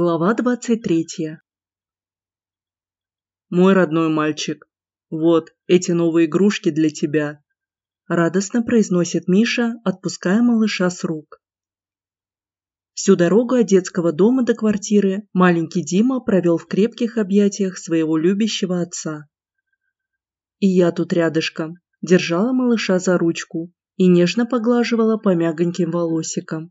Глава двадцать третья «Мой родной мальчик, вот, эти новые игрушки для тебя», радостно произносит Миша, отпуская малыша с рук. Всю дорогу от детского дома до квартиры маленький Дима провел в крепких объятиях своего любящего отца. И я тут рядышком, держала малыша за ручку и нежно поглаживала по мягоньким волосикам.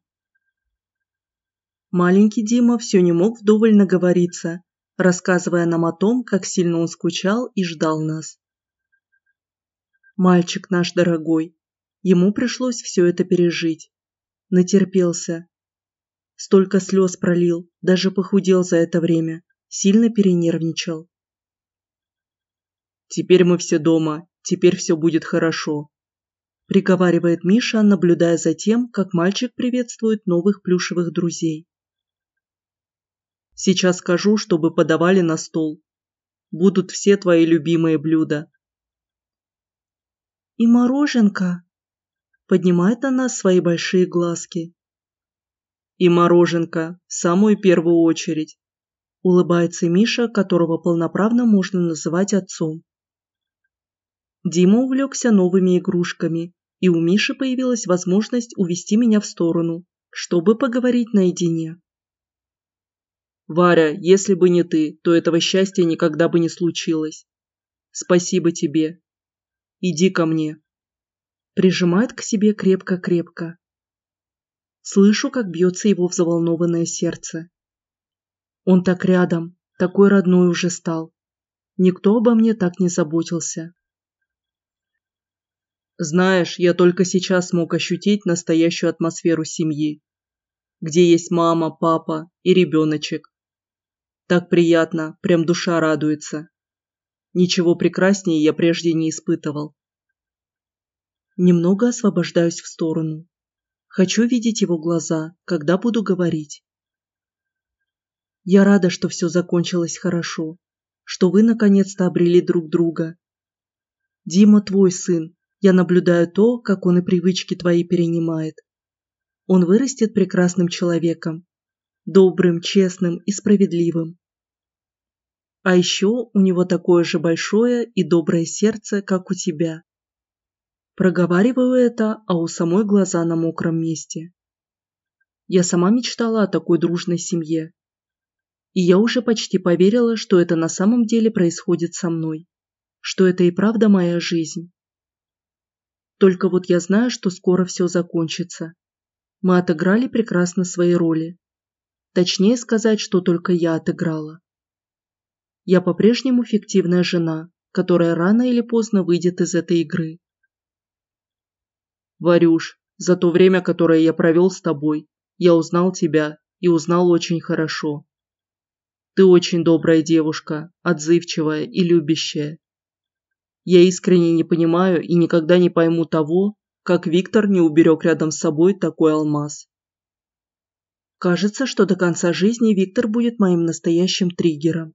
Маленький Дима все не мог вдоволь наговориться, рассказывая нам о том, как сильно он скучал и ждал нас. Мальчик наш дорогой, ему пришлось все это пережить. Натерпелся. Столько слез пролил, даже похудел за это время, сильно перенервничал. «Теперь мы все дома, теперь все будет хорошо», приговаривает Миша, наблюдая за тем, как мальчик приветствует новых плюшевых друзей. Сейчас скажу, чтобы подавали на стол. Будут все твои любимые блюда. И мороженка. Поднимает она свои большие глазки. И мороженка, в самую первую очередь. Улыбается Миша, которого полноправно можно называть отцом. Дима увлекся новыми игрушками, и у Миши появилась возможность увести меня в сторону, чтобы поговорить наедине. Варя, если бы не ты, то этого счастья никогда бы не случилось. Спасибо тебе. Иди ко мне. Прижимает к себе крепко-крепко. Слышу, как бьется его взволнованное сердце. Он так рядом, такой родной уже стал. Никто обо мне так не заботился. Знаешь, я только сейчас смог ощутить настоящую атмосферу семьи, где есть мама, папа и ребеночек, так приятно, прям душа радуется. Ничего прекраснее я прежде не испытывал. Немного освобождаюсь в сторону. Хочу видеть его глаза, когда буду говорить. Я рада, что все закончилось хорошо, что вы наконец-то обрели друг друга. Дима твой сын, я наблюдаю то, как он и привычки твои перенимает. Он вырастет прекрасным человеком, добрым, честным и справедливым. А еще у него такое же большое и доброе сердце, как у тебя. Проговариваю это, а у самой глаза на мокром месте. Я сама мечтала о такой дружной семье. И я уже почти поверила, что это на самом деле происходит со мной. Что это и правда моя жизнь. Только вот я знаю, что скоро все закончится. Мы отыграли прекрасно свои роли. Точнее сказать, что только я отыграла. Я по-прежнему фиктивная жена, которая рано или поздно выйдет из этой игры. Варюш, за то время, которое я провел с тобой, я узнал тебя и узнал очень хорошо. Ты очень добрая девушка, отзывчивая и любящая. Я искренне не понимаю и никогда не пойму того, как Виктор не уберег рядом с собой такой алмаз. Кажется, что до конца жизни Виктор будет моим настоящим триггером.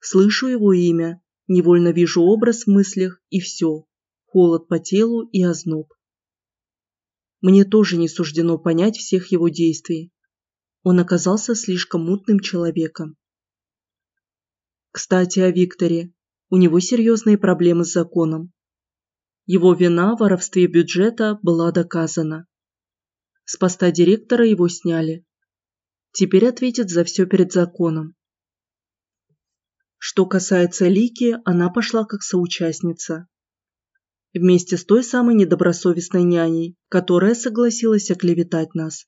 Слышу его имя, невольно вижу образ в мыслях и все. Холод по телу и озноб. Мне тоже не суждено понять всех его действий. Он оказался слишком мутным человеком. Кстати, о Викторе. У него серьезные проблемы с законом. Его вина в воровстве бюджета была доказана. С поста директора его сняли. Теперь ответит за все перед законом. Что касается Лики, она пошла как соучастница. Вместе с той самой недобросовестной няней, которая согласилась оклеветать нас.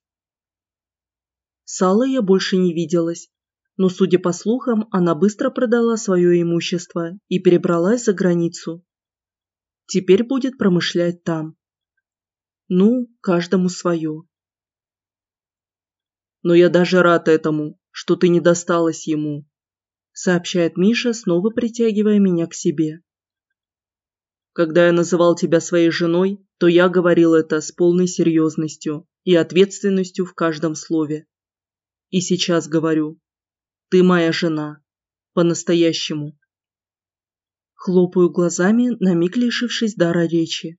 С я больше не виделась, но, судя по слухам, она быстро продала свое имущество и перебралась за границу. Теперь будет промышлять там. Ну, каждому свое. Но я даже рад этому, что ты не досталась ему, сообщает Миша, снова притягивая меня к себе. Когда я называл тебя своей женой, то я говорил это с полной серьезностью и ответственностью в каждом слове. И сейчас говорю. Ты моя жена. По-настоящему. Хлопаю глазами, на миг лишившись дара речи.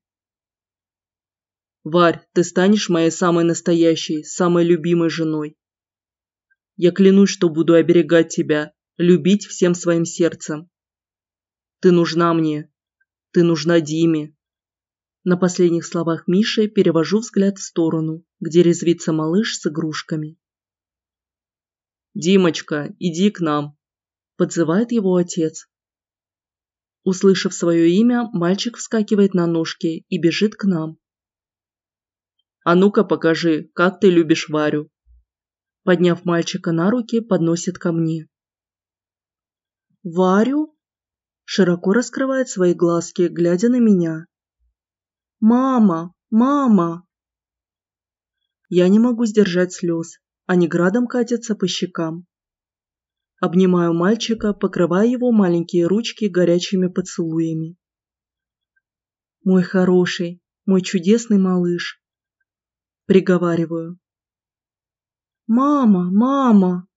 Варь, ты станешь моей самой настоящей, самой любимой женой. Я клянусь, что буду оберегать тебя, любить всем своим сердцем. Ты нужна мне. Ты нужна Диме. На последних словах Миши перевожу взгляд в сторону, где резвится малыш с игрушками. «Димочка, иди к нам!» – подзывает его отец. Услышав свое имя, мальчик вскакивает на ножки и бежит к нам. «А ну-ка покажи, как ты любишь Варю!» Подняв мальчика на руки, подносит ко мне. «Варю?» Широко раскрывает свои глазки, глядя на меня. «Мама! Мама!» Я не могу сдержать слез, они градом катятся по щекам. Обнимаю мальчика, покрывая его маленькие ручки горячими поцелуями. «Мой хороший, мой чудесный малыш!» Приговариваю. «Мама! Мама!»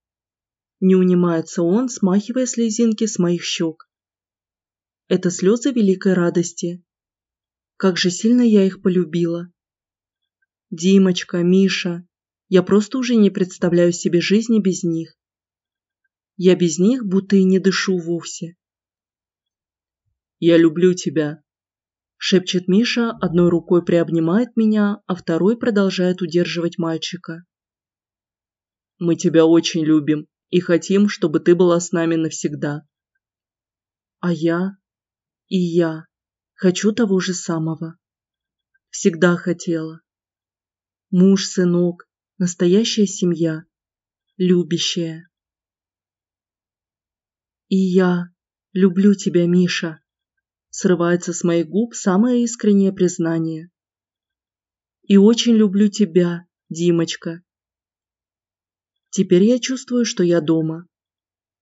Не унимается он, смахивая слезинки с моих щек. Это слезы великой радости, как же сильно я их полюбила. Димочка, Миша, я просто уже не представляю себе жизни без них. Я без них будто и не дышу вовсе. «Я люблю тебя», – шепчет Миша, одной рукой приобнимает меня, а второй продолжает удерживать мальчика. «Мы тебя очень любим и хотим, чтобы ты была с нами навсегда». А я и я. Хочу того же самого. Всегда хотела. Муж, сынок, настоящая семья, любящая. И я люблю тебя, Миша. Срывается с моих губ самое искреннее признание. И очень люблю тебя, Димочка. Теперь я чувствую, что я дома.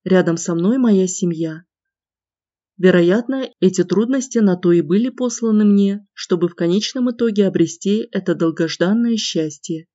Рядом со мной моя семья. Вероятно, эти трудности на то и были посланы мне, чтобы в конечном итоге обрести это долгожданное счастье.